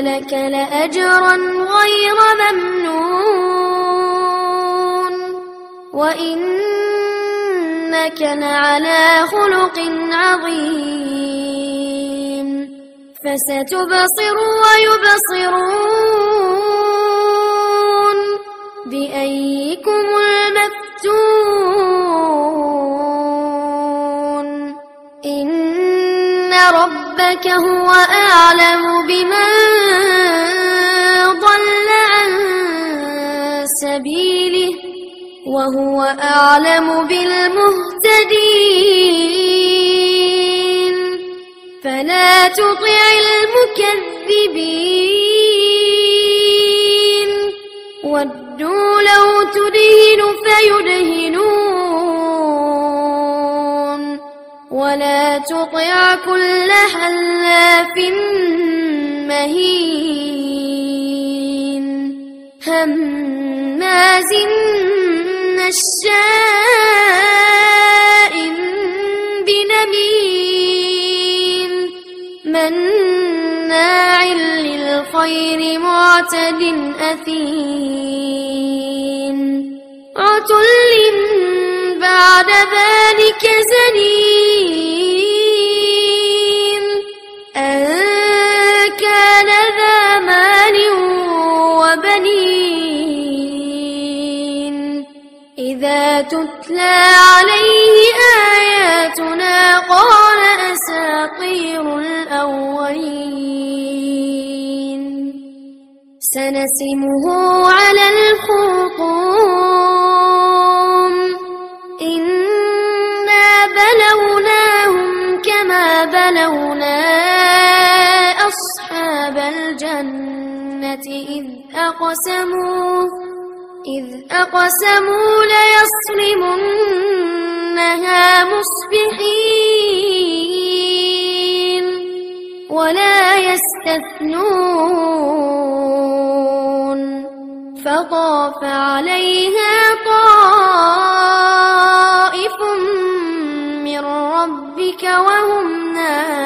لك لأجرا غير ممنون. وإنك لعلى خلق عظيم. فستبصر ويبصرون. بأيكم المفتون ربك هو أعلم بمن ضل عن سبيله وهو أعلم بالمهتدين. فلا تطع المكذبين. ودوا لو تدهن فيدهنون. ولا تطع كل حلاف مهين. هماز مشاء بنميم مناع للخير معتد أثيم. عتل بعد ذلك زنيم أن كان ذا مال وبنين. إذا تتلى عليه آياتنا قال أساطير الأولين. سنسمه على الخرطوم. إذ أقسموا إذ أقسموا ليصرمنها مصبحين ولا يستثنون. فطاف عليها طائف من ربك وهم نائمون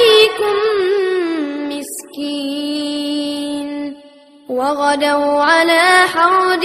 عليكم مسكين وغدوا على حرد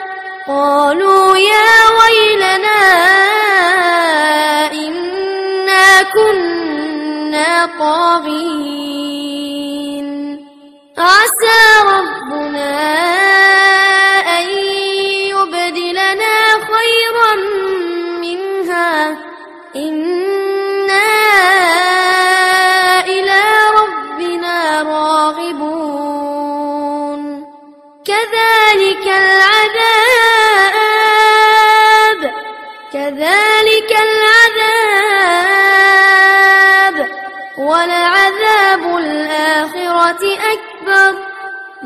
قالوا يا ويلنا إنا كنا طاغين. عسى ربنا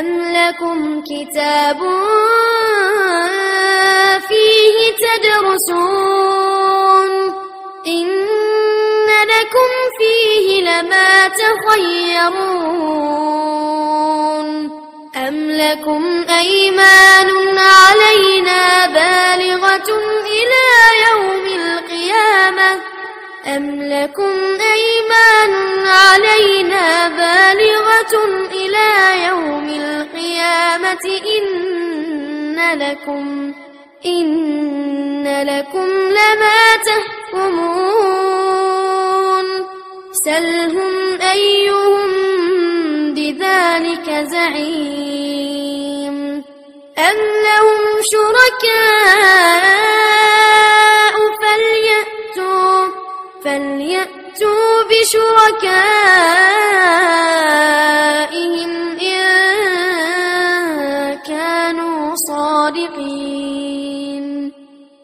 أم لكم كتاب فيه تدرسون إن لكم فيه لما تخيرون أم لكم أيمان علينا بالغة إلى يوم القيامة أم لكم أيمان علينا إن لكم إن لكم لما تحكمون. سلهم أيهم بذلك زعيم. أم لهم شركاء فليأتوا فليأتوا بشركائهم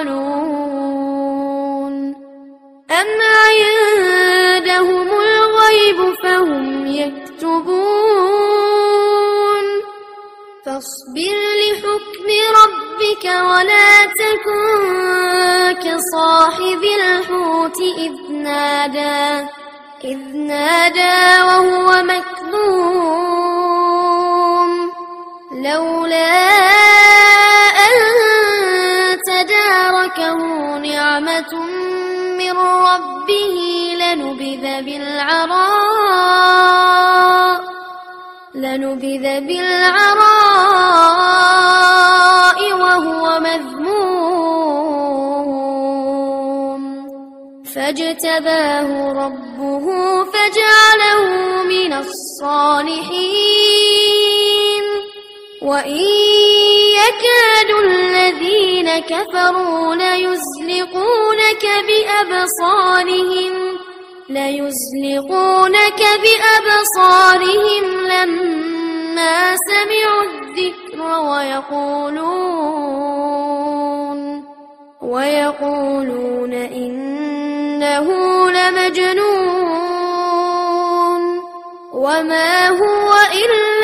مثقلون أم عندهم الغيب فهم يكتبون. فاصبر لحكم ربك ولا تكن كصاحب الحوت إذ نادى. إذ نادى وهو مكظوم. لولا تداركه نعمة من ربه لنبذ بالعراء لنبذ بالعراء وهو مذموم. فاجتباه ربه فجعله من الصالحين. وإن كفروا ليزلقونك بأبصارهم ليزلقونك بأبصارهم لما سمعوا الذكر ويقولون ويقولون إنه لمجنون وما هو إلا